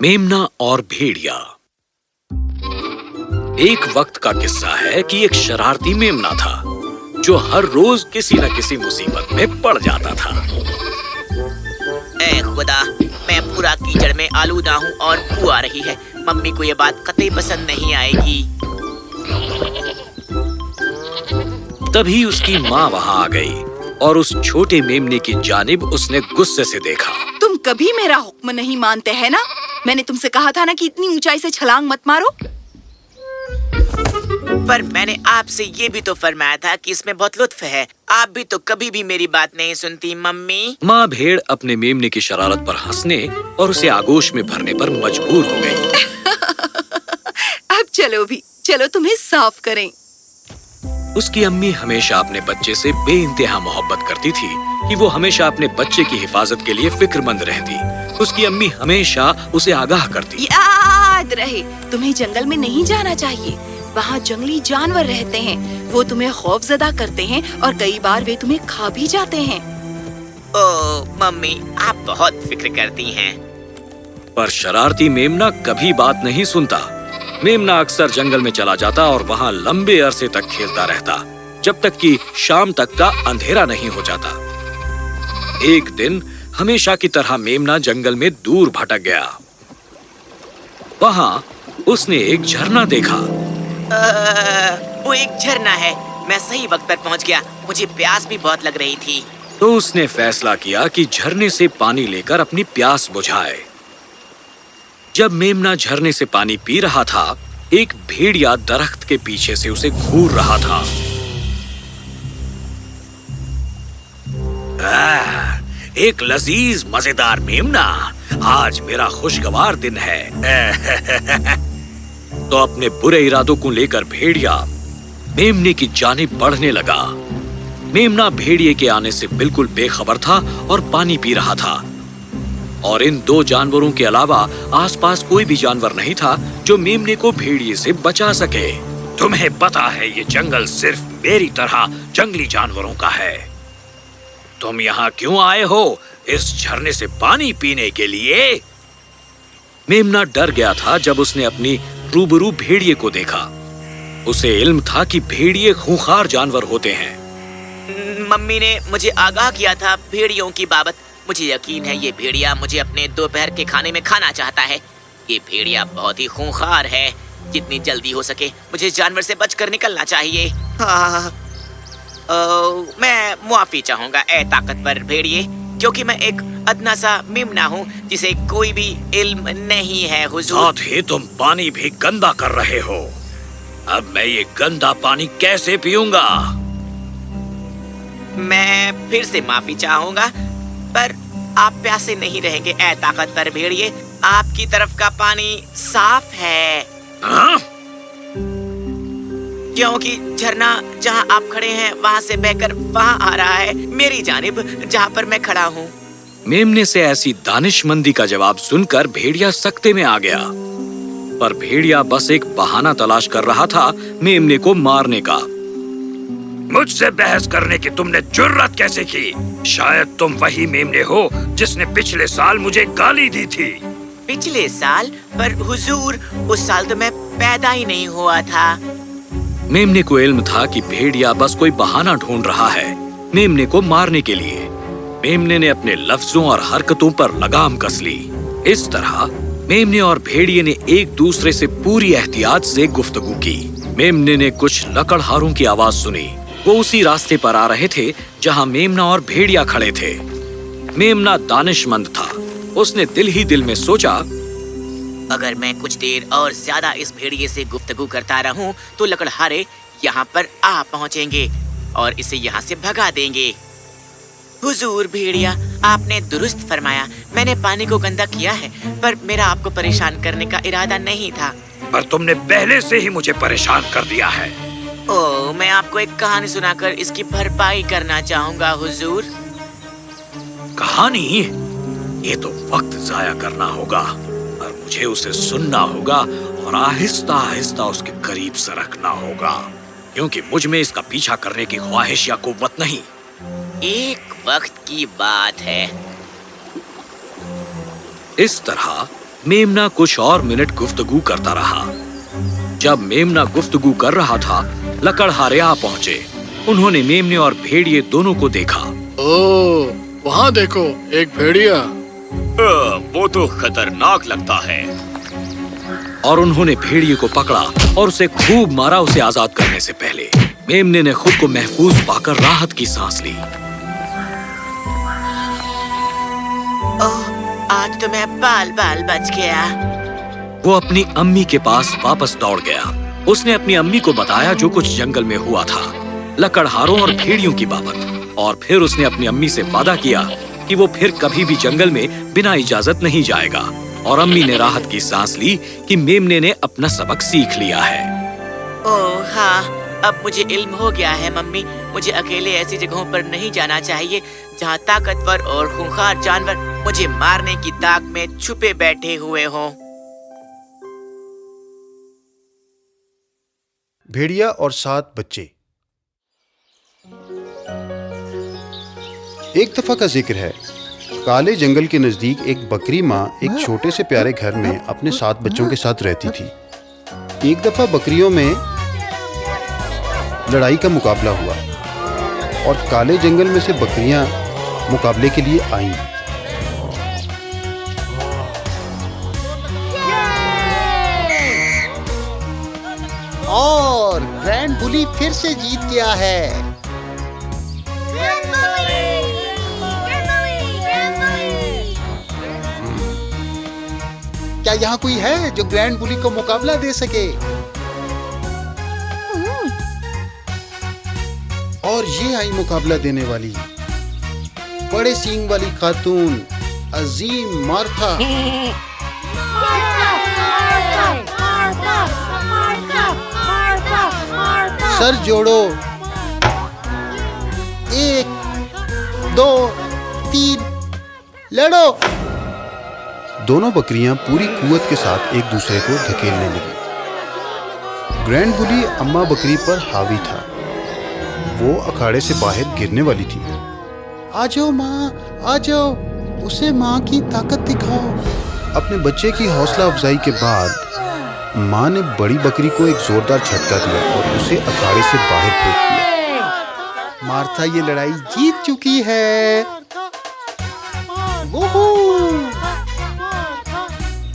میمنا اور بھیڑیا۔ ایک وقت کا قصہ ہے کہ ایک شرارتی میمنا تھا جو ہر روز کسی نہ کسی مصیبت میں پڑ جاتا تھا۔ اے خدا میں پورا کیچڑ میں آلودہ ہوں اور بو آ رہی ہے۔ ممی کو یہ بات قطعی پسند نہیں آئے گی۔ تبھی اس کی ماں وہاں آ گئی اور اس چھوٹے میمنے کی جانب اس نے غصے سے دیکھا۔ تم کبھی میرا حکم نہیں مانتے ہیں نا؟ میں نے تم سے کہا تھا نا کہ اتنی اونچائی سے چھلانگ مت مارو۔ پر میں نے آپ سے یہ بھی تو فرمایا تھا کہ اس میں بہت لطف ہے۔ آپ بھی تو کبھی بھی میری بات نہیں سنتی ممی۔ ماں بھیڑ اپنے میمنے کی شرارت پر ہنسنے اور اسے آگوش میں بھرنے پر مجبور ہو گئی۔ اب چلو بھی چلو تمہیں صاف کریں۔ اس کی امی ہمیشہ اپنے بچے سے بے انتہا محبت کرتی تھی کہ وہ ہمیشہ اپنے بچے کی حفاظت کے لیے فکر مند رہتی۔ اس کی امی ہمیشہ اسے آگاہ کرتی۔ یاد رہے تمہیں جنگل میں نہیں جانا چاہیے۔ وہاں جنگلی جانور رہتے ہیں۔ وہ تمہیں خوف زدہ کرتے ہیں اور کئی بار وہ تمہیں کھا بھی جاتے ہیں۔ او ممی آپ بہت فکر کرتی ہیں۔ پر شرارتی میمنا کبھی بات نہیں سنتا۔ میمنا اکثر جنگل میں چلا جاتا اور وہاں لمبے عرصے تک کھیلتا رہتا جب تک کہ شام تک کا اندھیرا نہیں ہو جاتا۔ ایک دن ہمیشہ کی طرح میمنا جنگل میں دور بھٹک گیا۔ وہاں اس نے ایک جھرنا دیکھا۔ وہ ایک جھرنا ہے۔ میں صحیح وقت پر پہنچ گیا۔ مجھے پیاس بھی بہت لگ رہی تھی۔ تو اس نے فیصلہ کیا کہ جھرنے سے پانی لے کر اپنی پیاس بجھائے۔ جب میمنا جھرنے سے پانی پی رہا تھا، ایک بھیڑیا درخت کے پیچھے سے اسے گھور رہا تھا۔ ایک لذیذ، مزیدار میمنا آج میرا خوشگوار دن ہے۔ تو اپنے برے ارادوں کو لے کر بھیڑیا میمنے کی جانب بڑھنے لگا۔ میمنا بھیڑیے کے آنے سے بالکل بے خبر تھا اور پانی پی رہا تھا۔ اور ان دو جانوروں کے علاوہ آس پاس کوئی بھی جانور نہیں تھا جو میمنے کو بھیڑیے سے بچا سکے۔ تمہیں پتا ہے یہ جنگل صرف میری طرح جنگلی جانوروں کا ہے۔ تم یہاں کیوں آئے ہو اس جھرنے سے پانی پینے کے لیے؟ میمنا ڈر گیا تھا جب اس نے اپنی روبرو بھیڑیے کو دیکھا۔ اسے علم تھا کہ بھیڑیے خونخار جانور ہوتے ہیں۔ ممی نے مجھے آگاہ کیا تھا بھیڑیوں کی بابت۔ مجھے یقین ہے یہ بھیڑیا مجھے اپنے دوپہر کے کھانے میں کھانا چاہتا ہے۔ یہ بھیڑیا بہت ہی خونخوار ہے۔ جتنی جلدی ہو سکے مجھے جانور سے بچ کر نکلنا چاہیے۔ ہاں، ہاں، ہاں۔ میں معافی چاہوں گا اے طاقتور بھیڑیے کیونکہ میں ایک ادنا سا ممنا ہوں جسے کوئی بھی علم نہیں ہے حضور۔ ہی تم پانی بھی گندا کر رہے ہو۔ اب میں یہ گندا پانی کیسے پیوں گا؟ میں پھر سے معافی چاہوں گا۔ پر آپ پیاسے نہیں رہیں گے۔ اے طاقتور بھیڑیے آپ کی طرف کا پانی صاف ہے۔ ہاں؟ کیونکہ جھرنا جہاں آپ کھڑے ہیں وہاں سے بہ کر وہاں آ رہا ہے۔ میری جانب جہاں پر میں کھڑا ہوں۔ میمنے سے ایسی دانش مندی کا جواب سن کر بھیڑیا سکتے میں آ گیا۔ پر بھیڑیا بس ایک بہانہ تلاش کر رہا تھا میمنے کو مارنے کا۔ مجھ سے بحث کرنے کی تم نے جرت کیسے کی؟ شاید تم وہی میمنے ہو جس نے پچھلے سال مجھے گالی دی تھی۔ پچھلے سال؟ پر حضور اس سال تو میں پیدا ہی نہیں ہوا تھا۔ میمنے کو علم تھا کہ بھیڑیا بس کوئی بہانہ ڈھونڈ رہا ہے میمنے کو مارنے کے لیے۔ میمنے نے اپنے لفظوں اور حرکتوں پر لگام کس لی۔ اس طرح میمنے اور بھیڑیے نے ایک دوسرے سے پوری احتیاط سے گفتگو کی۔ میمنے نے کچھ لکڑ ہاروں کی آواز سنی۔ وہ اسی راستے پر آ رہے تھے جہاں میمنا اور بھیڑیا کھڑے تھے۔ میمنا دانش مند تھا۔ اس نے دل ہی دل میں سوچا اگر میں کچھ دیر اور زیادہ اس بھیڑیے سے گفتگو کرتا رہوں تو لکڑہارے یہاں پر آ پہنچیں گے اور اسے یہاں سے بھگا دیں گے۔ حضور بھیڑیا آپ نے درست فرمایا۔ میں نے پانی کو گندا کیا ہے پر میرا آپ کو پریشان کرنے کا ارادہ نہیں تھا۔ پر تم نے پہلے سے ہی مجھے پریشان کر دیا ہے۔ میں آپ کو ایک کہانی سنا کر اس کی بھرپائی کرنا چاہوں گا حضور۔ کہانی؟ یہ تو وقت ضائع کرنا ہوگا اور مجھے اسے سننا ہوگا اور آہستہ آہستہ اس کے قریب سرکنا ہوگا کیونکہ مجھ میں اس کا پیچھا کرنے کی خواہش یا قوت نہیں۔ ایک وقت کی بات ہے۔ اس طرح میمنا کچھ اور منٹ گفتگو کرتا رہا۔ جب میمنا گفتگو کر رہا تھا لکڑہاریا پہنچے۔ انہوں نے میمنے اور بھیڑیے دونوں کو دیکھا۔ او وہاں دیکھو ایک بھیڑیا۔ وہ تو خطرناک لگتا ہے۔ اور انہوں نے بھیڑیے کو پکڑا اور اسے خوب مارا اسے آزاد کرنے سے پہلے۔ میمنے نے خود کو محفوظ پا کر راحت کی سانس لی۔ آج تو میں بال بال بچ گیا۔ وہ اپنی امی کے پاس واپس دوڑ گیا۔ اس نے اپنی امی کو بتایا جو کچھ جنگل میں ہوا تھا، لکڑہاروں اور بھیڑیوں کی بابت۔ اور پھر اس نے اپنی امی سے وعدہ کیا کہ وہ پھر کبھی بھی جنگل میں بنا اجازت نہیں جائے گا۔ اور امی نے راحت کی سانس لی کہ میمنے نے اپنا سبق سیکھ لیا ہے۔ اوہ ہاں اب مجھے علم ہو گیا ہے، ممی۔ مجھے اکیلے ایسی جگہوں پر نہیں جانا چاہیے جہاں طاقتور اور خونخوار جانور مجھے مارنے کی تاک میں چھپے بیٹھے ہوئے ہوں۔ بھیڑیا اور سات بچے۔ ایک دفعہ کا ذکر ہے۔ کالے جنگل کے نزدیک ایک بکری ماں ایک چھوٹے سے پیارے گھر میں اپنے سات بچوں کے ساتھ رہتی تھی۔ ایک دفعہ بکریوں میں لڑائی کا مقابلہ ہوا اور کالے جنگل میں سے بکریاں مقابلے کے لیے آئیں۔ لینڈ بلی پھر سے جیت گیا ہے۔ کیا یہاں کوئی ہے جو گرینڈ بلی کو مقابلہ دے سکے؟ اور یہ آئی مقابلہ دینے والی۔ بڑے سینگ والی خاتون، عظیم مارتھا۔ سر جوڑو۔ ایک دو تین۔ لڑو۔ دونوں بکریاں پوری قوت کے ساتھ ایک دوسرے کو دھکیلنے لگی گرینڈ بلی اما بکری پر حاوی تھا۔ وہ اکھاڑے سے باہر گرنے والی تھی۔ آجو ماں آجو اسے ماں کی طاقت دکھاؤ۔ اپنے بچے کی حوصلہ افزائی کے بعد ماں نے بڑی بکری کو ایک زوردار چھٹکا دیا اور اسے اکھاڑے سے باہر پھینک دیا۔ مارتھا یہ لڑائی جیت چکی ہے۔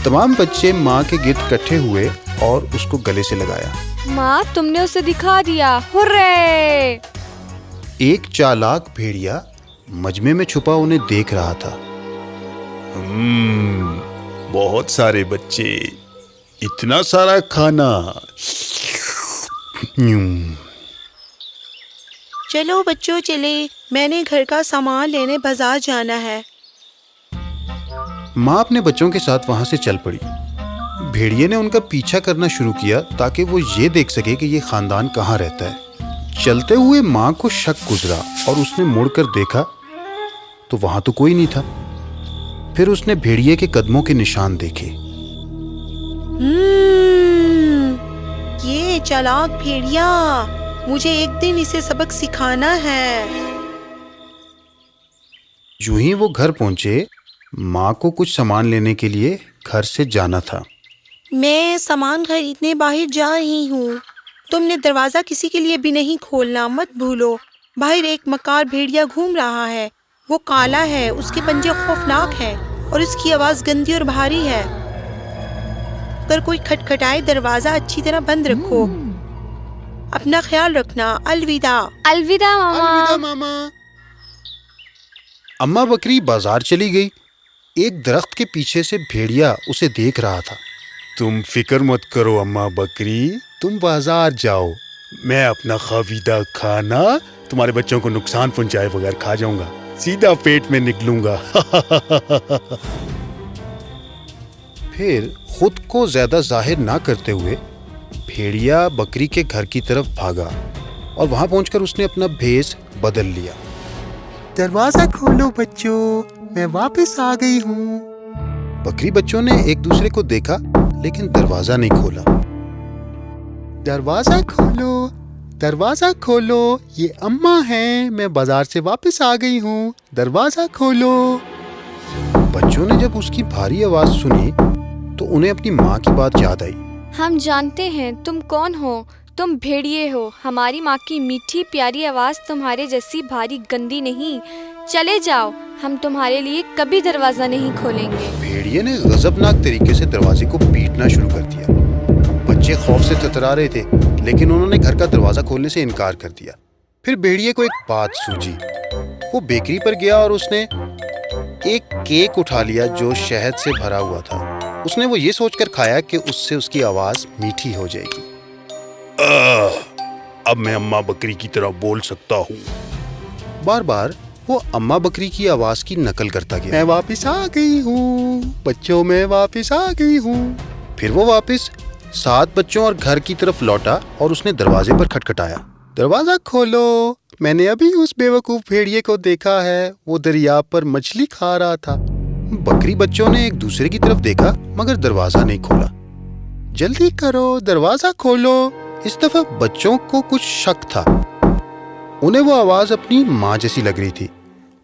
تمام بچے ماں کے گرد کٹھے ہوئے اور اس کو گلے سے لگایا۔ ماں تم نے اسے دکھا دیا۔ ہرے ایک چالاک بھیڑیا مجمے میں چھپا انہیں دیکھ رہا تھا۔ بہت سارے بچے۔ اتنا سارا کھانا چلو بچوں چلے میں نے گھر کا سامان لینے بازار جانا ہے ماں اپنے بچوں کے ساتھ وہاں سے چل پڑی بھیڑیے نے ان کا پیچھا کرنا شروع کیا تاکہ وہ یہ دیکھ سکے کہ یہ خاندان کہاں رہتا ہے چلتے ہوئے ماں کو شک گزرا اور اس نے مڑ کر دیکھا تو وہاں تو کوئی نہیں تھا پھر اس نے بھیڑیے کے قدموں کے نشان دیکھے یہ چالاک بھیڑیا مجھے ایک دن اسے سبق سکھانا ہے۔ یوں ہی وہ گھر پہنچے ماں کو کچھ سامان لینے کے لیے گھر سے جانا تھا۔ میں سامان خریدنے باہر جا رہی ہوں۔ تم نے دروازہ کسی کے لیے بھی نہیں کھولنا مت بھولو۔ باہر ایک مکار بھیڑیا گھوم رہا ہے۔ وہ کالا ہے اس کے پنجے خوفناک ہیں اور اس کی آواز گندی اور بھاری ہے۔ کر کوئی کھٹکھٹائے دروازہ اچھی طرح بند رکھو۔ hmm. اپنا خیال رکھنا۔ الوداع۔ الوداع ماما۔ ماما۔ اما بکری بازار چلی گئی۔ ایک درخت کے پیچھے سے بھیڑیا اسے دیکھ رہا تھا۔ تم فکر مت کرو اما بکری تم بازار جاؤ۔ میں اپنا خویدہ کھانا تمہارے بچوں کو نقصان پہنچائے بغیر کھا جاؤں گا۔ سیدھا پیٹ میں نکلوں گا۔ پھر خود کو زیادہ ظاہر نہ کرتے ہوئے بھیڑیا بکری کے گھر کی طرف بھاگا اور وہاں پہنچ کر اس نے اپنا بھیس بدل لیا۔ دروازہ کھولو بچوں میں واپس آ گئی ہوں۔ بکری بچوں نے ایک دوسرے کو دیکھا لیکن دروازہ نہیں کھولا۔ دروازہ کھولو دروازہ کھولو یہ اما ہیں میں بازار سے واپس آ گئی ہوں۔ دروازہ کھولو۔ بچوں نے جب اس کی بھاری آواز سنی تو انہیں اپنی ماں کی بات یاد آئی۔ ہم جانتے ہیں تم کون ہو تم بھیڑیے ہو ہماری ماں کی میٹھی پیاری آواز تمہارے جیسی بھاری گندی نہیں۔ چلے جاؤ ہم تمہارے لیے کبھی دروازہ نہیں کھولیں گے۔ بھیڑیے نے غضبناک طریقے سے دروازے کو پیٹنا شروع کر دیا۔ بچے خوف سے تترا رہے تھے لیکن انہوں نے گھر کا دروازہ کھولنے سے انکار کر دیا۔ پھر بھیڑیے کو ایک بات سوجی وہ بیکری پر گیا اور اس نے ایک کیک اٹھا لیا جو شہد سے بھرا ہوا تھا۔ اس نے وہ یہ سوچ کر کھایا کہ اس سے اس کی آواز میٹھی ہو جائے گی۔ آہ، اب میں اماں بکری کی طرح بول سکتا ہوں۔ بار بار وہ اما بکری کی آواز کی نقل کرتا گیا۔ میں واپس آ گئی ہوں بچوں میں واپس آ گئی ہوں۔ پھر وہ واپس سات بچوں اور گھر کی طرف لوٹا اور اس نے دروازے پر کھٹکھٹایا۔ دروازہ کھولو میں نے ابھی اس بے وقوف بھیڑیے کو دیکھا ہے وہ دریا پر مچھلی کھا رہا تھا۔ بکری بچوں نے ایک دوسرے کی طرف دیکھا، مگر دروازہ نہیں کھولا۔ جلدی کرو، دروازہ کھولو۔ اس دفعہ بچوں کو کچھ شک تھا۔ انہیں وہ آواز اپنی ماں جیسی لگ رہی تھی،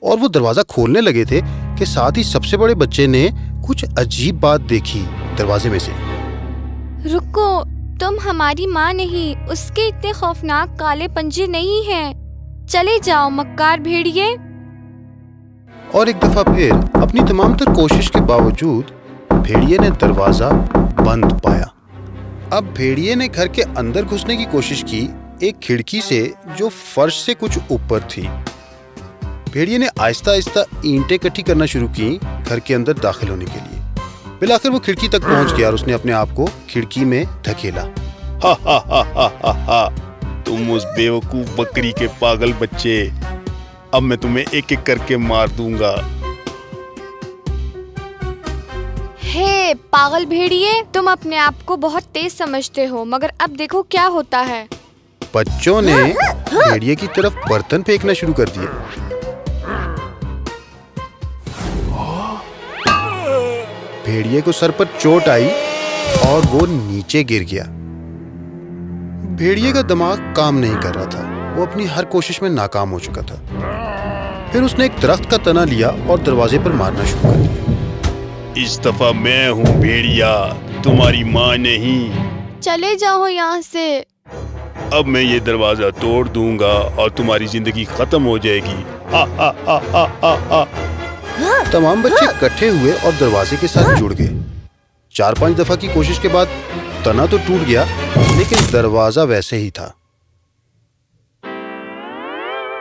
اور وہ دروازہ کھولنے لگے تھے کہ ساتھ ہی سب سے بڑے بچے نے کچھ عجیب بات دیکھی دروازے میں سے۔ رکو، تم ہماری ماں نہیں، اس کے اتنے خوفناک کالے پنجے نہیں ہیں۔ چلے جاؤ، مکار بھیڑیے۔ اور ایک دفعہ پھر اپنی تمام تر کوشش کے باوجود بھیڑیے نے دروازہ بند پایا۔ اب بھیڑیے نے گھر کے اندر گھسنے کی کوشش کی ایک کھڑکی سے جو فرش سے کچھ اوپر تھی۔ بھیڑیے نے آہستہ آہستہ اینٹیں کٹھی کرنا شروع کی گھر کے اندر داخل ہونے کے لیے۔ بالآخر وہ کھڑکی تک پہنچ گیا اور اس نے اپنے آپ کو کھڑکی میں دھکیلا۔ ہا ہا ہا ہا ہا ہا تم اس بے وقوف بکری کے پاگل بچے اب میں تمہیں ایک ایک کر کے مار دوں گا۔ ہے پاگل بھیڑیے تم اپنے آپ کو بہت تیز سمجھتے ہو مگر اب دیکھو کیا ہوتا ہے۔ بچوں نے بھیڑیے کی طرف برتن پھینکنا شروع کر دیے۔ بھیڑیے کو سر پر چوٹ آئی اور وہ نیچے گر گیا۔ بھیڑیے کا دماغ کام نہیں کر رہا تھا۔ وہ اپنی ہر کوشش میں ناکام ہو چکا تھا۔ پھر اس نے ایک درخت کا تنا لیا اور دروازے پر مارنا شروع کر دیا۔ اس دفعہ میں ہوں بھیڑیا تمہاری ماں نہیں۔ چلے جاؤ یہاں سے۔ اب میں یہ دروازہ توڑ دوں گا اور تمہاری زندگی ختم ہو جائے گی۔ تمام بچے اکٹھے ہوئے اور دروازے کے ساتھ جڑ گئے۔ چار پانچ دفعہ کی کوشش کے بعد تنا تو ٹوٹ گیا لیکن دروازہ ویسے ہی تھا۔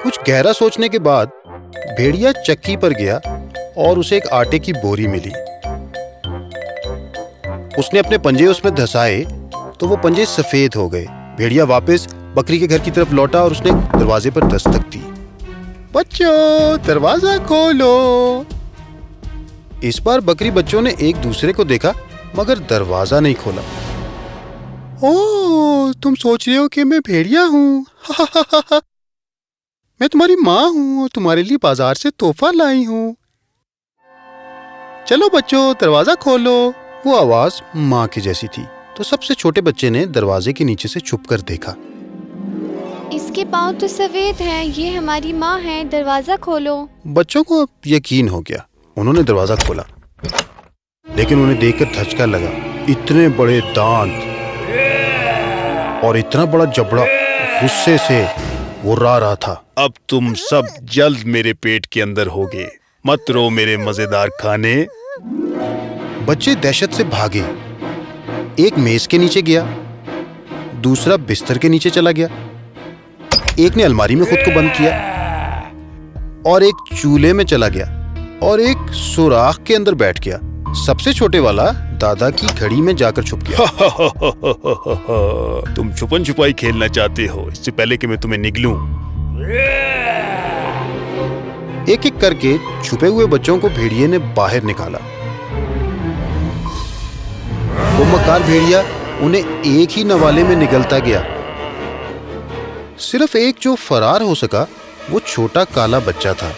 کچھ گہرا سوچنے کے بعد بھیڑیا چکی پر گیا اور اسے ایک آٹے کی بوری ملی۔ اس نے اپنے پنجے اس میں دھسائے تو وہ پنجے سفید ہو گئے۔ بھیڑیا واپس بکری کے گھر کی طرف لوٹا اور اس نے دروازے پر دستک دی۔ بچوں، دروازہ کھولو۔ اس بار بکری بچوں نے ایک دوسرے کو دیکھا مگر دروازہ نہیں کھولا۔ او تم سوچ رہے ہو کہ میں بھیڑیا ہوں؟ میں تمہاری ماں ہوں اور تمہارے لیے بازار سے تحفہ لائی ہوں۔ چلو بچوں دروازہ کھولو۔ وہ آواز ماں کی جیسی تھی۔ تو سب سے چھوٹے بچے نے دروازے کے نیچے سے چھپ کر دیکھا۔ اس کے پاؤں تو سفید ہیں یہ ہماری ماں ہے دروازہ کھولو۔ بچوں کو اب یقین ہو گیا۔ انہوں نے دروازہ کھولا۔ لیکن انہیں دیکھ کر دھچکا لگا۔ اتنے بڑے دانت اور اتنا بڑا جبڑا غصے سے۔ وہ را رہا تھا۔ اب تم سب جلد میرے پیٹ کے اندر ہوگے۔ مت رو میرے مزیدار کھانے۔ بچے دہشت سے بھاگے۔ ایک میز کے نیچے گیا۔ دوسرا بستر کے نیچے چلا گیا۔ ایک نے الماری میں خود کو بند کیا۔ اور ایک چولہے میں چلا گیا۔ اور ایک سوراخ کے اندر بیٹھ گیا۔ سب سے چھوٹے والا دادا کی گھڑی میں جا کر چھپ گیا۔ تم چھپن چھپائی کھیلنا چاہتے ہو۔ اس سے پہلے کہ میں تمہیں نگلوں۔ ایک ایک کر کے چھپے ہوئے بچوں کو بھیڑیے نے باہر نکالا۔ وہ مکار بھیڑیا انہیں ایک ہی نوالے میں نگلتا گیا۔ صرف ایک جو فرار ہو سکا وہ چھوٹا کالا بچہ تھا۔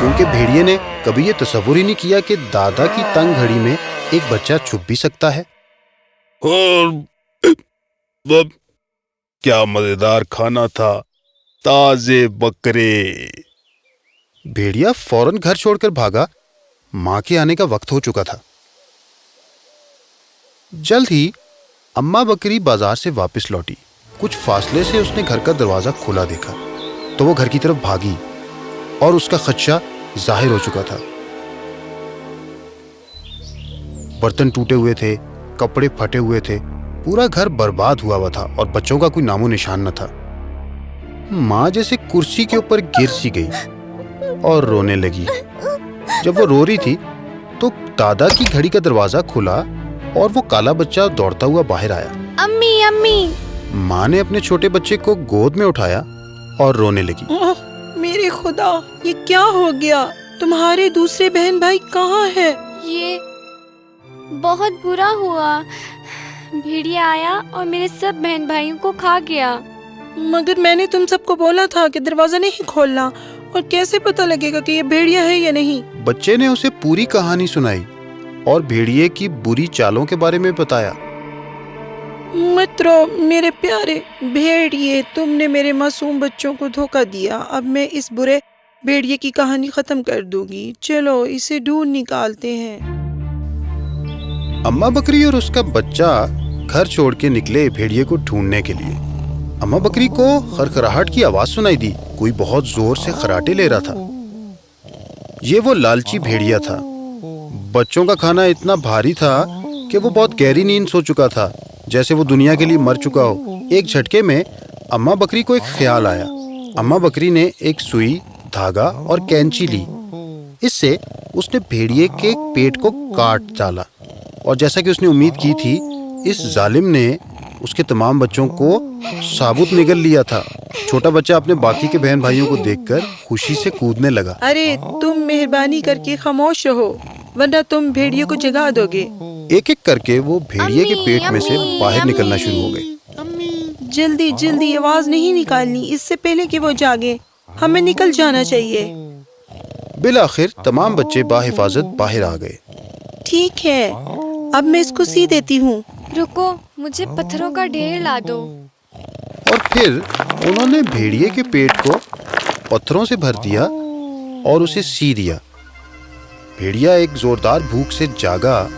کیونکہ بھیڑیے نے کبھی یہ تصور ہی نہیں کیا کہ دادا کی تنگ گھڑی میں ایک بچہ چھپ بھی سکتا ہے۔ اور کیا مزیدار کھانا تھا تازے بکرے۔ بھیڑیا فوراً گھر چھوڑ کر بھاگا۔ ماں کے آنے کا وقت ہو چکا تھا۔ جلد ہی اما بکری بازار سے واپس لوٹی۔ کچھ فاصلے سے اس نے گھر کا دروازہ کھلا دیکھا۔ تو وہ گھر کی طرف بھاگی اور اس کا خدشہ ظاہر ہو چکا تھا۔ برتن ٹوٹے ہوئے تھے کپڑے پھٹے ہوئے تھے پورا گھر برباد ہوا ہوا تھا اور بچوں کا کوئی نام و نشان نہ تھا۔ ماں جیسے کرسی کے اوپر گر سی گئی اور رونے لگی۔ جب وہ رو رہی تھی تو دادا کی گھڑی کا دروازہ کھلا اور وہ کالا بچہ دوڑتا ہوا باہر آیا۔ امی امی۔ ماں نے اپنے چھوٹے بچے کو گود میں اٹھایا اور رونے لگی۔ میرے خدا یہ کیا ہو گیا؟ تمہارے دوسرے بہن بھائی کہاں ہے یہ بہت برا ہوا۔ بھیڑیا آیا اور میرے سب بہن بھائیوں کو کھا گیا۔ مگر میں نے تم سب کو بولا تھا کہ دروازہ نہیں کھولنا۔ اور کیسے پتہ لگے گا کہ یہ بھیڑیا ہے یا نہیں؟ بچے نے اسے پوری کہانی سنائی اور بھیڑیے کی بری چالوں کے بارے میں بتایا۔ مت رو میرے پیارے، بھیڑیے، تم نے میرے معصوم بچوں کو دھوکا دیا۔ اب میں اس برے بھیڑیے کی کہانی ختم کر دوں گی۔ چلو، اسے ڈھونڈ نکالتے ہیں۔ اما بکری اور اس کا بچہ گھر چھوڑ کے نکلے بھیڑیے کو ڈھونڈنے کے لیے۔ اما بکری کو خرخراہٹ کی آواز سنائی دی۔ کوئی بہت زور سے خراٹے لے رہا تھا۔ یہ وہ لالچی بھیڑیا تھا۔ بچوں کا کھانا اتنا بھاری تھا کہ وہ بہت گہری نیند سو چکا تھا۔ جیسے وہ دنیا کے لیے مر چکا ہو۔ ایک جھٹکے میں اما بکری کو ایک خیال آیا۔ اما بکری نے ایک سوئی، دھاگا اور کینچی لی۔ اس سے اس نے بھیڑیے کے پیٹ کو کاٹ ڈالا۔ اور جیسا کہ اس نے امید کی تھی، اس ظالم نے اس کے تمام بچوں کو ثابت نگل لیا تھا۔ چھوٹا بچہ اپنے باقی کے بہن بھائیوں کو دیکھ کر خوشی سے کودنے لگا۔ ارے، تم مہربانی کر کے خاموش رہو، ورنہ تم بھیڑیے کو جگا دو گے۔ ایک ایک کر کے وہ بھیڑیے کے پیٹ میں سے باہر نکلنا۔ شروع ہو گئے۔ جلدی جلدی آواز نہیں نکالنی۔ اس سے پہلے کہ وہ جاگے ہمیں نکل جانا چاہیے۔ بالآخر تمام بچے باحفاظت باہر آ گئے۔ ٹھیک ہے۔ اب میں اس کو سی دیتی ہوں۔ رکو مجھے پتھروں کا ڈھیر لا دو۔ اور پھر انہوں نے بھیڑیے کے پیٹ کو پتھروں سے بھر دیا اور اسے سی دیا۔ بھیڑیا ایک زوردار بھوک سے جاگا۔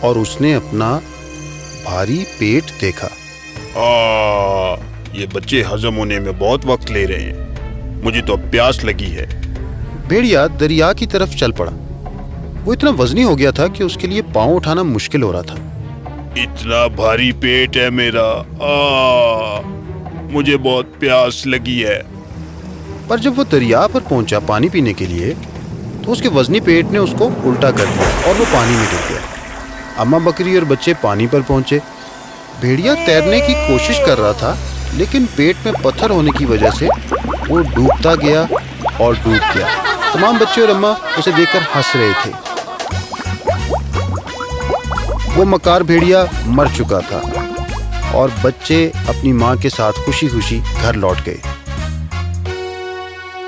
اور اس نے اپنا بھاری پیٹ دیکھا۔ آ, یہ بچے ہضم ہونے میں بہت وقت لے رہے ہیں۔ مجھے تو اب پیاس لگی ہے۔ بھیڑیا دریا کی طرف چل پڑا۔ وہ اتنا وزنی ہو گیا تھا کہ اس کے لیے پاؤں اٹھانا مشکل ہو رہا تھا۔ اتنا بھاری پیٹ ہے میرا۔ آ, مجھے بہت پیاس لگی ہے۔ پر جب وہ دریا پر پہنچا پانی پینے کے لیے تو اس کے وزنی پیٹ نے اس کو الٹا کر دیا اور وہ پانی میں گر گیا۔ اما بکری اور بچے پانی پر پہنچے۔ بھیڑیا تیرنے کی کوشش کر رہا تھا، لیکن پیٹ میں پتھر ہونے کی وجہ سے وہ ڈوبتا گیا اور ڈوب گیا۔ تمام بچے اور اما اسے دیکھ کر ہنس رہے تھے۔ وہ مکار بھیڑیا مر چکا تھا اور بچے اپنی ماں کے ساتھ خوشی خوشی گھر لوٹ گئے۔